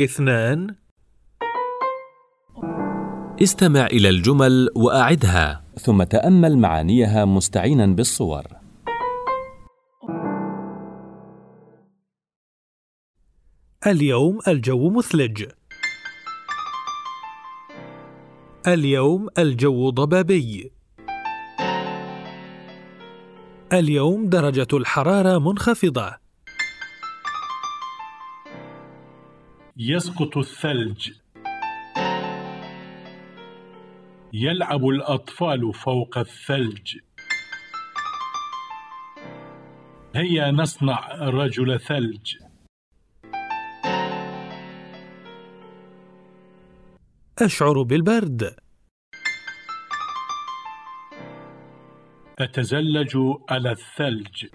اثنان. استمع إلى الجمل وأعدها. ثم تأمل معانيها مستعينا بالصور. اليوم الجو مثلج. اليوم الجو ضبابي. اليوم درجة الحرارة منخفضة. يسقط الثلج. يلعب الأطفال فوق الثلج. هيا نصنع رجل ثلج. أشعر بالبرد. أتزلج على الثلج.